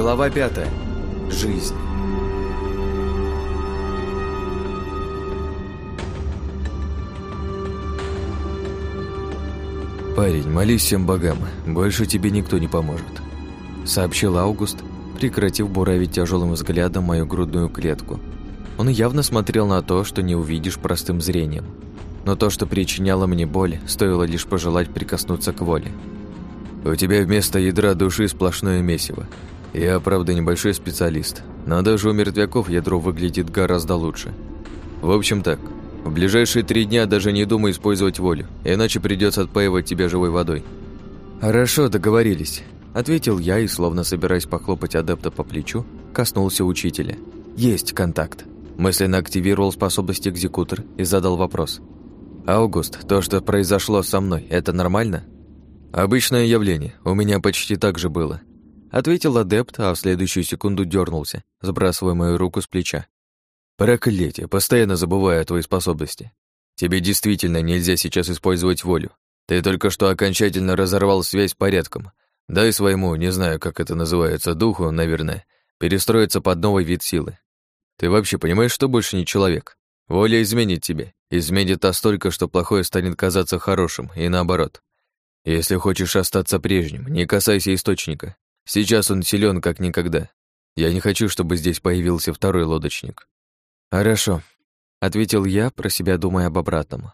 Глава пятая. Жизнь. «Парень, молись всем богам, больше тебе никто не поможет», — сообщил Аугуст, прекратив буравить тяжелым взглядом мою грудную клетку. Он явно смотрел на то, что не увидишь простым зрением. Но то, что причиняло мне боль, стоило лишь пожелать прикоснуться к воле. «У тебя вместо ядра души сплошное месиво. Я, правда, небольшой специалист, но даже у мертвяков ядро выглядит гораздо лучше. В общем так, в ближайшие три дня даже не думай использовать волю, иначе придется отпаивать тебя живой водой». «Хорошо, договорились», — ответил я и, словно собираясь похлопать адепта по плечу, коснулся учителя. «Есть контакт». Мысленно активировал способность экзекутор и задал вопрос. «Аугуст, то, что произошло со мной, это нормально?» «Обычное явление, у меня почти так же было», — ответил адепт, а в следующую секунду дернулся, сбрасывая мою руку с плеча. Проклятие, постоянно забываю о твоей способности. Тебе действительно нельзя сейчас использовать волю. Ты только что окончательно разорвал связь порядком. Дай своему, не знаю, как это называется, духу, наверное, перестроиться под новый вид силы. Ты вообще понимаешь, что больше не человек? Воля изменит тебе, изменит настолько, что плохое станет казаться хорошим, и наоборот. Если хочешь остаться прежним, не касайся источника. Сейчас он силен как никогда. Я не хочу, чтобы здесь появился второй лодочник. «Хорошо», — ответил я, про себя думая об обратном.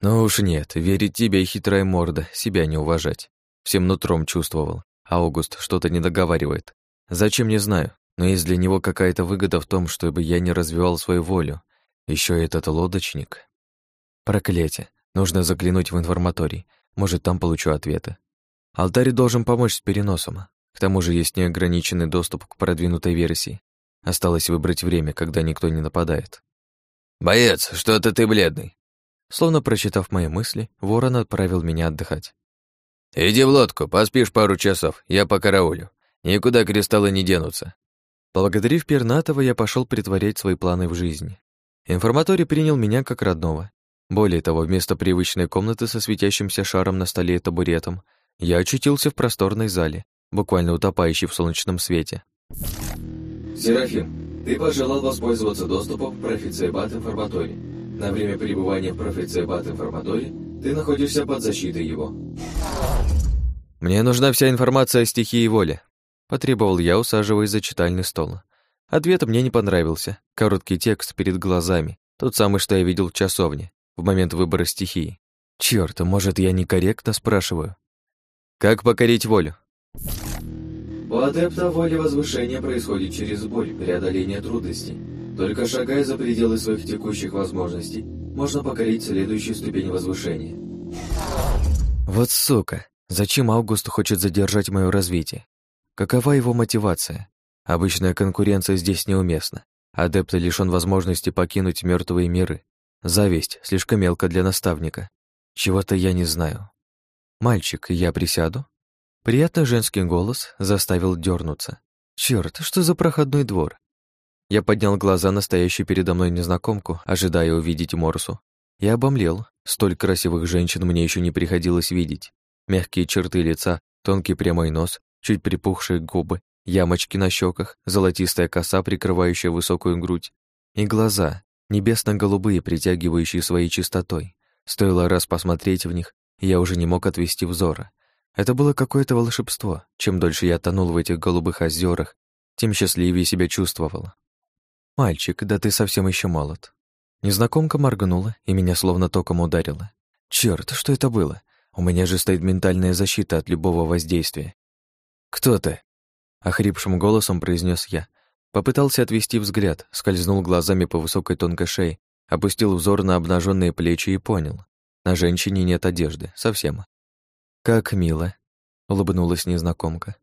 «Ну уж нет, верить тебе и хитрая морда, себя не уважать. Всем нутром чувствовал. Аугуст что-то не договаривает. Зачем, не знаю, но есть для него какая-то выгода в том, чтобы я не развивал свою волю. Еще этот лодочник. Проклятие. Нужно заглянуть в информаторий. Может, там получу ответы. Алтарь должен помочь с переносом. К тому же есть неограниченный доступ к продвинутой версии. Осталось выбрать время, когда никто не нападает. «Боец, что-то ты бледный!» Словно прочитав мои мысли, ворон отправил меня отдыхать. «Иди в лодку, поспишь пару часов, я по караулю. Никуда кристаллы не денутся». Благодарив Пернатова, я пошел притворять свои планы в жизнь. Информаторий принял меня как родного. Более того, вместо привычной комнаты со светящимся шаром на столе и табуретом, я очутился в просторной зале, буквально утопающей в солнечном свете. Серафим, ты пожелал воспользоваться доступом в Профицебат Информаторий. На время пребывания в Профицебат Информаторий ты находишься под защитой его. Мне нужна вся информация о стихии воли. Потребовал я, усаживаясь за читальный стол. Ответ мне не понравился. Короткий текст перед глазами. Тот самый, что я видел в часовне, в момент выбора стихии. Чёрт, может, я некорректно спрашиваю? Как покорить волю? У адепта воля возвышения происходит через боль, преодоление трудностей. Только шагая за пределы своих текущих возможностей, можно покорить следующую ступень возвышения. Вот сука! Зачем Август хочет задержать мое развитие? Какова его мотивация? Обычная конкуренция здесь неуместна. Адепт лишён возможности покинуть мертвые миры. Зависть слишком мелко для наставника. Чего-то я не знаю. Мальчик, я присяду? Приятный женский голос заставил дернуться. Черт, что за проходной двор? Я поднял глаза на стоящую передо мной незнакомку, ожидая увидеть Морсу. Я обомлел. Столь красивых женщин мне еще не приходилось видеть. Мягкие черты лица, тонкий прямой нос, чуть припухшие губы, ямочки на щеках, золотистая коса, прикрывающая высокую грудь. И глаза, небесно-голубые, притягивающие своей чистотой. Стоило раз посмотреть в них, я уже не мог отвести взора. Это было какое-то волшебство. Чем дольше я тонул в этих голубых озерах, тем счастливее себя чувствовал. «Мальчик, да ты совсем еще молод». Незнакомка моргнула, и меня словно током ударила. Черт, что это было? У меня же стоит ментальная защита от любого воздействия. «Кто ты?» — охрипшим голосом произнес я. Попытался отвести взгляд, скользнул глазами по высокой тонкой шее, опустил взор на обнаженные плечи и понял. На женщине нет одежды, совсем. «Как мило», — улыбнулась незнакомка.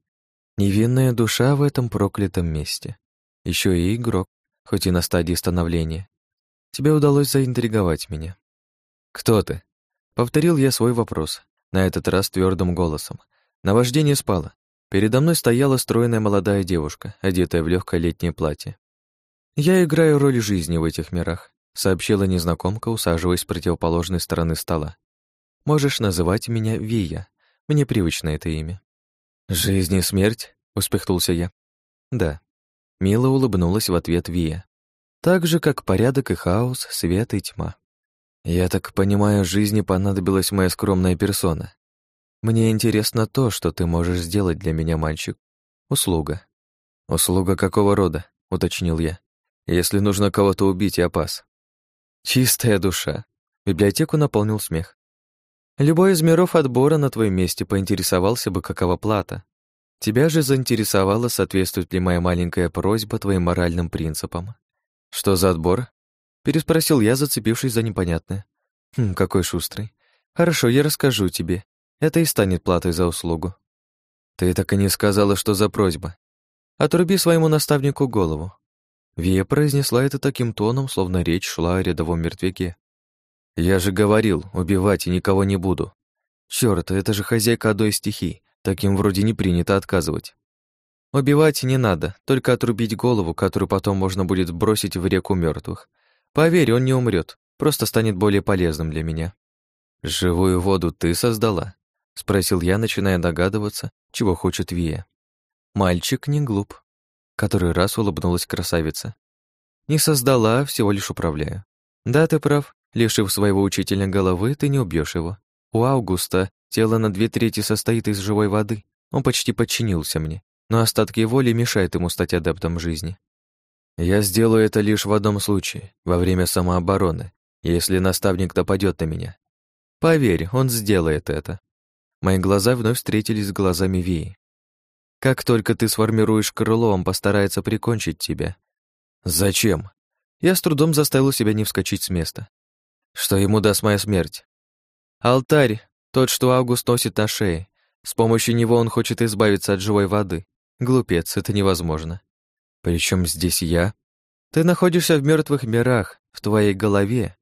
«Невинная душа в этом проклятом месте. Еще и игрок, хоть и на стадии становления. Тебе удалось заинтриговать меня». «Кто ты?» — повторил я свой вопрос, на этот раз твердым голосом. Наваждение спало. Передо мной стояла стройная молодая девушка, одетая в легкое летнее платье. «Я играю роль жизни в этих мирах», — сообщила незнакомка, усаживаясь с противоположной стороны стола. «Можешь называть меня Вия. Мне привычно это имя. «Жизнь и смерть?» — успехнулся я. Да. Мила улыбнулась в ответ Вия. Так же, как порядок и хаос, свет и тьма. Я так понимаю, жизни понадобилась моя скромная персона. Мне интересно то, что ты можешь сделать для меня, мальчик. Услуга. Услуга какого рода? уточнил я. Если нужно кого-то убить, я пас. Чистая душа. Библиотеку наполнил смех. Любой из миров отбора на твоем месте поинтересовался бы, какова плата. Тебя же заинтересовало, соответствует ли моя маленькая просьба твоим моральным принципам. Что за отбор? Переспросил я, зацепившись за непонятное. Хм, какой шустрый. Хорошо, я расскажу тебе. Это и станет платой за услугу. Ты так и не сказала, что за просьба. Отруби своему наставнику голову. Вия произнесла это таким тоном, словно речь шла о рядовом мертвяке. Я же говорил, убивать и никого не буду. Чёрт, это же хозяйка одной стихий. Таким вроде не принято отказывать. Убивать не надо, только отрубить голову, которую потом можно будет бросить в реку мертвых. Поверь, он не умрет, просто станет более полезным для меня. Живую воду ты создала? — спросил я, начиная догадываться, чего хочет Вия. «Мальчик не глуп», — который раз улыбнулась красавица. «Не создала, всего лишь управляю. Да, ты прав, лишив своего учителя головы, ты не убьешь его. У Августа тело на две трети состоит из живой воды. Он почти подчинился мне, но остатки воли мешают ему стать адептом жизни. Я сделаю это лишь в одном случае, во время самообороны, если наставник нападет на меня. Поверь, он сделает это. Мои глаза вновь встретились с глазами Вии. «Как только ты сформируешь крыло, он постарается прикончить тебя». «Зачем?» Я с трудом заставил себя не вскочить с места. «Что ему даст моя смерть?» «Алтарь, тот, что Август носит на шее. С помощью него он хочет избавиться от живой воды. Глупец, это невозможно. Причем здесь я? Ты находишься в мертвых мирах, в твоей голове».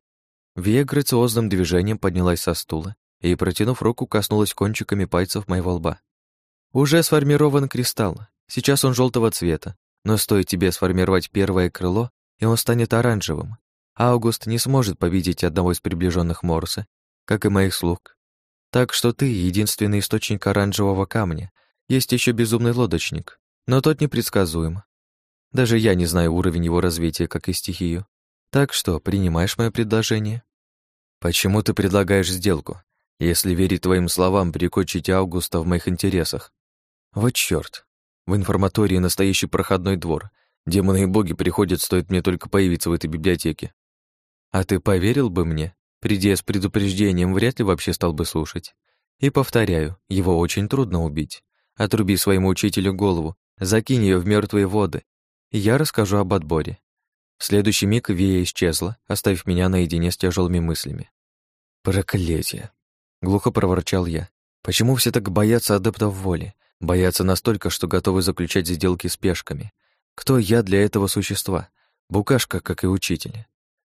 Вия грациозным движением поднялась со стула и, протянув руку, коснулась кончиками пальцев моего лба. «Уже сформирован кристалл. Сейчас он желтого цвета, но стоит тебе сформировать первое крыло, и он станет оранжевым. Аугуст не сможет победить одного из приближенных Морса, как и моих слуг. Так что ты — единственный источник оранжевого камня. Есть еще безумный лодочник, но тот непредсказуем. Даже я не знаю уровень его развития, как и стихию. Так что, принимаешь мое предложение? Почему ты предлагаешь сделку? Если верить твоим словам, прикончить Августа в моих интересах. Вот чёрт. В информатории настоящий проходной двор. Демоны и боги приходят, стоит мне только появиться в этой библиотеке. А ты поверил бы мне? Придя с предупреждением, вряд ли вообще стал бы слушать. И повторяю, его очень трудно убить. Отруби своему учителю голову, закинь ее в мертвые воды, и я расскажу об отборе. В следующий миг Вия исчезла, оставив меня наедине с тяжелыми мыслями. Проклятие. Глухо проворчал я. Почему все так боятся адептов воли? Боятся настолько, что готовы заключать сделки с пешками. Кто я для этого существа? Букашка, как и учитель.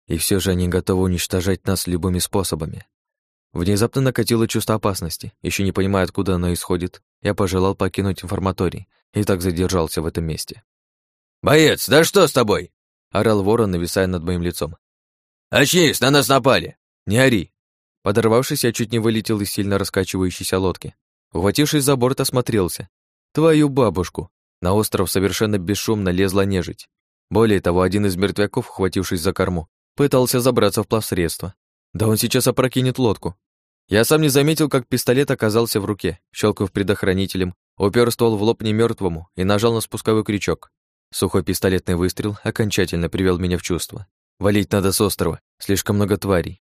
И все же они готовы уничтожать нас любыми способами. Внезапно накатило чувство опасности. Еще не понимая, откуда оно исходит, я пожелал покинуть информаторий и так задержался в этом месте. «Боец, да что с тобой?» — орал ворон, нависая над моим лицом. «Очнись, на нас напали!» «Не ори!» Подорвавшись, я чуть не вылетел из сильно раскачивающейся лодки. Ухватившись за борт, осмотрелся. Твою бабушку! На остров совершенно бесшумно лезла нежить. Более того, один из мертвяков, ухватившись за корму, пытался забраться в плавсредство. Да он сейчас опрокинет лодку. Я сам не заметил, как пистолет оказался в руке, щелкнув предохранителем, упер ствол в лоб немертвому и нажал на спусковой крючок. Сухой пистолетный выстрел окончательно привел меня в чувство. Валить надо с острова, слишком много тварей.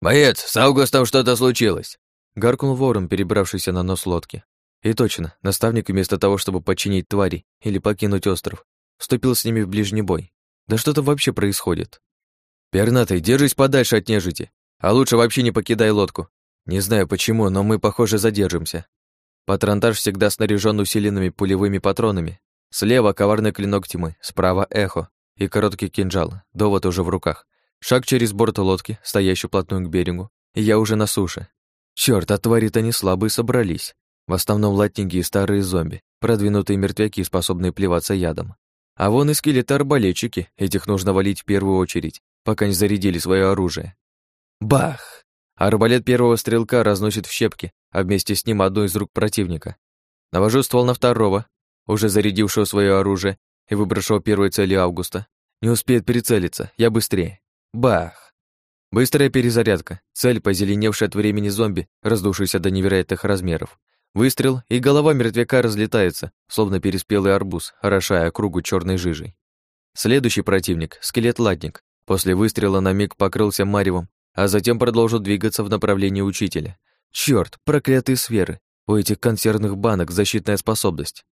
«Боец, с Аугустом что-то случилось!» Гаркнул ворон, перебравшийся на нос лодки. И точно, наставник вместо того, чтобы подчинить твари или покинуть остров, вступил с ними в ближний бой. Да что-то вообще происходит. «Пернатый, держись подальше от нежити, а лучше вообще не покидай лодку. Не знаю почему, но мы, похоже, задержимся. Патронтаж всегда снаряжен усиленными пулевыми патронами. Слева коварный клинок тьмы, справа эхо и короткий кинжал, довод уже в руках. Шаг через борт лодки, стоящую плотную к берегу, и я уже на суше. Чёрт, а твари-то не слабые собрались. В основном латники и старые зомби, продвинутые мертвяки, способные плеваться ядом. А вон и скелеты-арбалетчики, этих нужно валить в первую очередь, пока не зарядили свое оружие. Бах! Арбалет первого стрелка разносит в щепки, а вместе с ним одну из рук противника. Навожу ствол на второго. уже зарядившего свое оружие и выбравшего первой цели Августа. Не успеет прицелиться, я быстрее. Бах! Быстрая перезарядка. Цель, позеленевшая от времени зомби, раздувшийся до невероятных размеров. Выстрел, и голова мертвяка разлетается, словно переспелый арбуз, орошая кругу черной жижей. Следующий противник — скелет-латник. После выстрела на миг покрылся маревом, а затем продолжил двигаться в направлении учителя. Черт, проклятые сферы! У этих консервных банок защитная способность.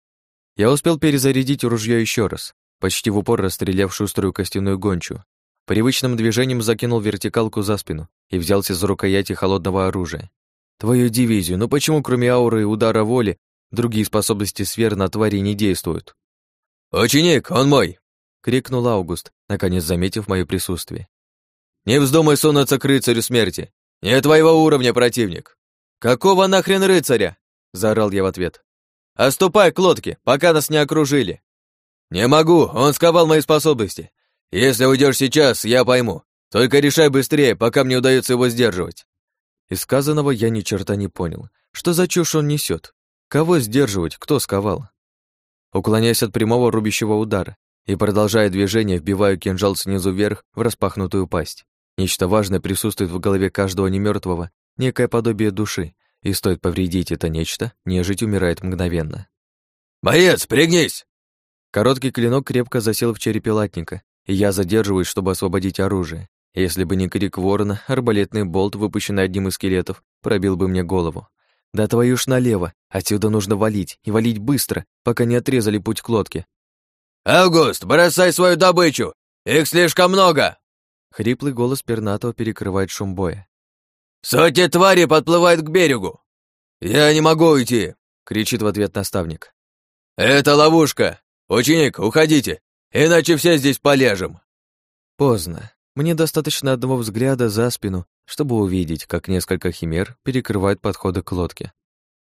Я успел перезарядить ружье еще раз, почти в упор расстреляв шуструю костяную гончую. Привычным движением закинул вертикалку за спину и взялся за рукояти холодного оружия. Твою дивизию, ну почему кроме ауры и удара воли другие способности сфер на твари не действуют? «Ученик, он мой!» — крикнул Аугуст, наконец заметив мое присутствие. «Не вздумай сунуться к рыцарю смерти! Не твоего уровня противник!» «Какого нахрен рыцаря?» — заорал я в ответ. «Оступай к лодке, пока нас не окружили!» «Не могу, он сковал мои способности. Если уйдешь сейчас, я пойму. Только решай быстрее, пока мне удается его сдерживать». Из сказанного я ни черта не понял. Что за чушь он несет? Кого сдерживать, кто сковал? Уклоняясь от прямого рубящего удара и продолжая движение, вбиваю кинжал снизу вверх в распахнутую пасть. Нечто важное присутствует в голове каждого немертвого, некое подобие души, и стоит повредить это нечто, нежить умирает мгновенно. «Боец, пригнись!» Короткий клинок крепко засел в черепе латника, я задерживаюсь, чтобы освободить оружие. Если бы не крик ворона, арбалетный болт, выпущенный одним из скелетов, пробил бы мне голову. Да твою ж налево, отсюда нужно валить, и валить быстро, пока не отрезали путь к лодке. «Август, бросай свою добычу! Их слишком много!» Хриплый голос пернатого перекрывает шум боя. «Сотни тварей подплывают к берегу!» «Я не могу уйти!» — кричит в ответ наставник. «Это ловушка! Ученик, уходите, иначе все здесь полежим!» Поздно. Мне достаточно одного взгляда за спину, чтобы увидеть, как несколько химер перекрывают подходы к лодке.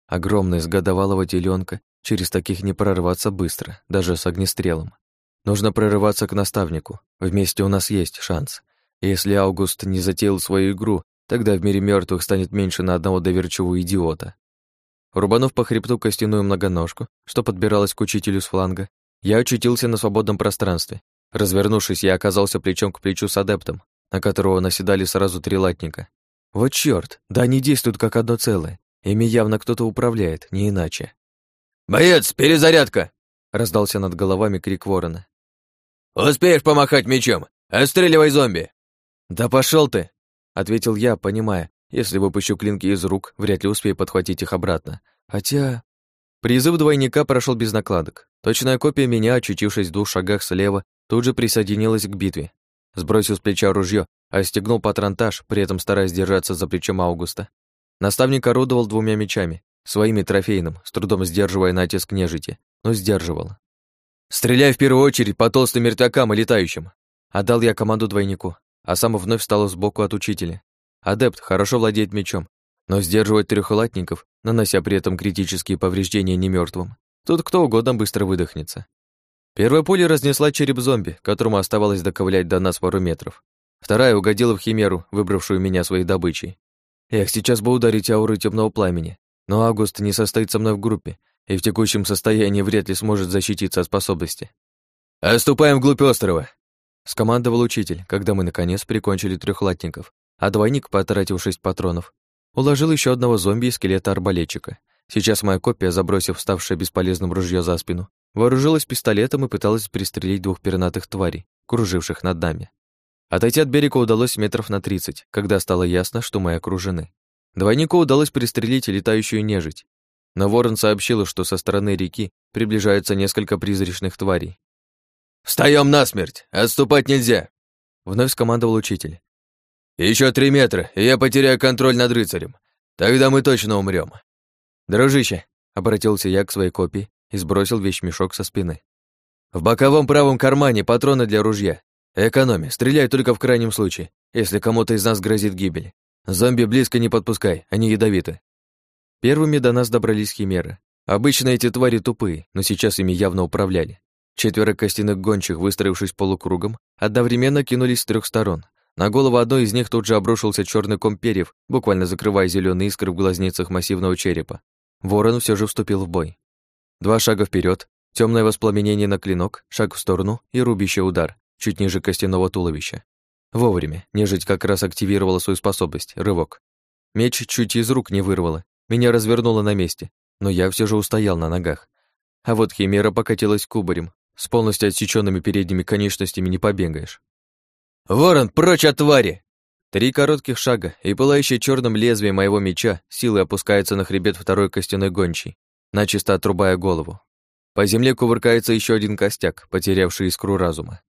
Огромный с годовалого теленка, через таких не прорваться быстро, даже с огнестрелом. Нужно прорываться к наставнику, вместе у нас есть шанс. Если Аугуст не затеял свою игру, тогда в мире мертвых станет меньше на одного доверчивого идиота. Рубанув по хребту костяную многоножку, что подбиралась к учителю с фланга, я очутился на свободном пространстве Развернувшись, я оказался плечом к плечу с адептом, на которого наседали сразу три латника. Вот чёрт, да они действуют как одно целое. Ими явно кто-то управляет, не иначе. «Боец, перезарядка!» — раздался над головами крик ворона. «Успеешь помахать мечом? Отстреливай зомби!» «Да пошел ты!» — ответил я, понимая, если выпущу клинки из рук, вряд ли успею подхватить их обратно. Хотя... Призыв двойника прошел без накладок. Точная копия меня, очутившись в двух шагах слева, тут же присоединилась к битве. Сбросил с плеча ружье, а стегнул патронтаж, при этом стараясь держаться за плечом Аугуста. Наставник орудовал двумя мечами, своими трофейным, с трудом сдерживая натиск нежити, но сдерживал. «Стреляй в первую очередь по толстым мертвякам и летающим!» Отдал я команду двойнику, а сам вновь встал сбоку от учителя. Адепт хорошо владеет мечом, но сдерживает трехлатников, нанося при этом критические повреждения немертвым. Тут кто угодно быстро выдохнется. Первая пуля разнесла череп зомби, которому оставалось доковылять до нас пару метров. Вторая угодила в химеру, выбравшую меня своей добычей. Эх, сейчас бы ударить ауры темного пламени. Но Август не состоит со мной в группе, и в текущем состоянии вряд ли сможет защититься от способности. «Оступаем вглубь острова!» — скомандовал учитель, когда мы, наконец, прикончили трехлатников, а двойник, потратив шесть патронов, уложил еще одного зомби и скелета арбалетчика. Сейчас моя копия, забросив ставшее бесполезным ружье за спину, Вооружилась пистолетом и пыталась пристрелить двух пернатых тварей, круживших над нами. Отойти от берега удалось метров на тридцать, когда стало ясно, что мы окружены. Двойнику удалось пристрелить летающую нежить, но Ворон сообщил, что со стороны реки приближаются несколько призрачных тварей. «Встаем насмерть! Отступать нельзя!» Вновь скомандовал учитель. Еще три метра, и я потеряю контроль над рыцарем. Тогда мы точно умрем. «Дружище!» — обратился я к своей копии и сбросил вещмешок со спины. «В боковом правом кармане патроны для ружья. Экономи, стреляй только в крайнем случае, если кому-то из нас грозит гибель. Зомби близко не подпускай, они ядовиты». Первыми до нас добрались химеры. Обычно эти твари тупые, но сейчас ими явно управляли. Четверо костяных гончих, выстроившись полукругом, одновременно кинулись с трех сторон. На голову одной из них тут же обрушился черный ком перьев, буквально закрывая зеленые искры в глазницах массивного черепа. Ворон все же вступил в бой. Два шага вперед, Темное воспламенение на клинок, шаг в сторону и рубящий удар, чуть ниже костяного туловища. Вовремя, нежить как раз активировала свою способность, рывок. Меч чуть из рук не вырвало, меня развернуло на месте, но я все же устоял на ногах. А вот химера покатилась кубарем, с полностью отсеченными передними конечностями не побегаешь. «Ворон, прочь от твари!» Три коротких шага, и пылающее черным лезвие моего меча силой опускается на хребет второй костяной гончий, начисто отрубая голову. По земле кувыркается еще один костяк, потерявший искру разума.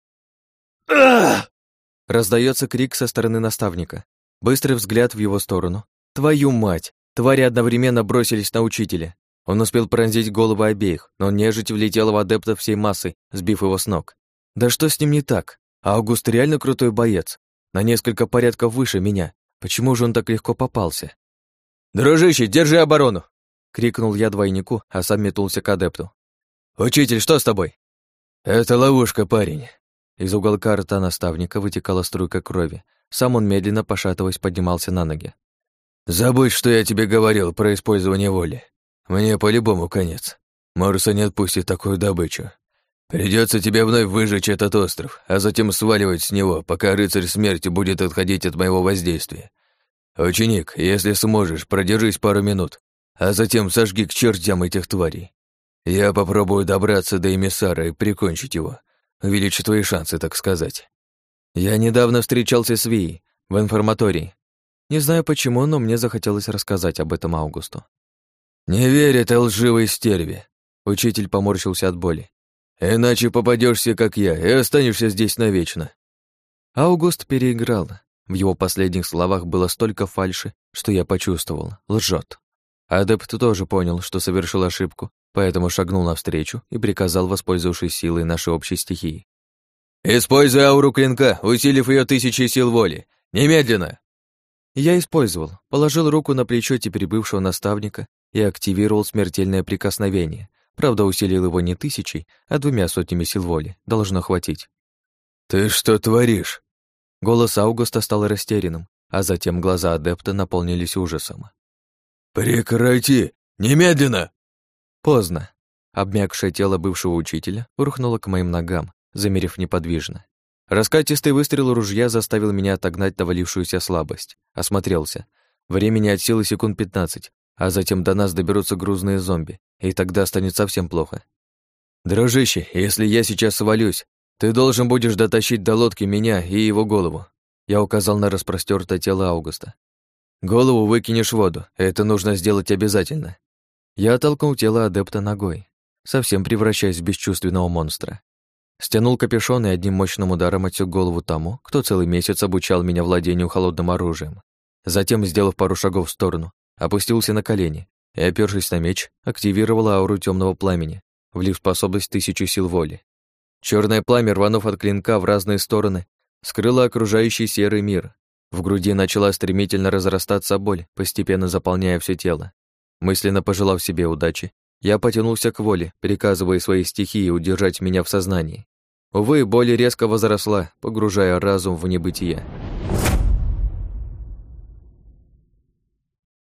Раздается крик со стороны наставника. Быстрый взгляд в его сторону. Твою мать! Твари одновременно бросились на учителя. Он успел пронзить головы обеих, но нежить влетела в адепта всей массой, сбив его с ног. Да что с ним не так? Аугуст реально крутой боец. На несколько порядков выше меня. Почему же он так легко попался? «Дружище, держи оборону!» — крикнул я двойнику, а сам метнулся к адепту. «Учитель, что с тобой?» «Это ловушка, парень». Из уголка рта наставника вытекала струйка крови. Сам он медленно, пошатываясь, поднимался на ноги. «Забудь, что я тебе говорил про использование воли. Мне по-любому конец. Морса не отпустит такую добычу. Придется тебе вновь выжечь этот остров, а затем сваливать с него, пока рыцарь смерти будет отходить от моего воздействия. Ученик, если сможешь, продержись пару минут, а затем сожги к чертям этих тварей. Я попробую добраться до эмиссара и прикончить его. Увеличить твои шансы, так сказать. Я недавно встречался с Вией в информатории. Не знаю почему, но мне захотелось рассказать об этом Аугусту. «Не верь этой лживой стерве!» Учитель поморщился от боли. Иначе попадешься, как я, и останешься здесь навечно. Аугуст переиграл. В его последних словах было столько фальши, что я почувствовал, лжет. Адепт тоже понял, что совершил ошибку, поэтому шагнул навстречу и приказал, воспользовавшись силой нашей общей стихии. «Используй ауру клинка, усилив ее тысячи сил воли. Немедленно!» Я использовал, положил руку на плечо теперь бывшего наставника и активировал смертельное прикосновение, Правда, усилил его не тысячей, а двумя сотнями сил воли. Должно хватить. «Ты что творишь?» Голос Аугуста стал растерянным, а затем глаза адепта наполнились ужасом. «Прекрати! Немедленно!» Поздно. Обмякшее тело бывшего учителя рухнуло к моим ногам, замерев неподвижно. Раскатистый выстрел ружья заставил меня отогнать навалившуюся слабость. Осмотрелся. Времени от силы секунд пятнадцать, а затем до нас доберутся грузные зомби, и тогда станет совсем плохо. Дружище, если я сейчас свалюсь, ты должен будешь дотащить до лодки меня и его голову. Я указал на распростёртое тело Аугуста. Голову выкинешь в воду, это нужно сделать обязательно. Я оттолкнул тело адепта ногой, совсем превращаясь в бесчувственного монстра. Стянул капюшон и одним мощным ударом отсек голову тому, кто целый месяц обучал меня владению холодным оружием. Затем, сделав пару шагов в сторону, опустился на колени и, опершись на меч, активировал ауру темного пламени, влив способность тысячу сил воли. Черное пламя, рванув от клинка в разные стороны, скрыло окружающий серый мир. В груди начала стремительно разрастаться боль, постепенно заполняя все тело. Мысленно пожелав себе удачи, я потянулся к воле, приказывая своей стихии удержать меня в сознании. Увы, боль резко возросла, погружая разум в небытие.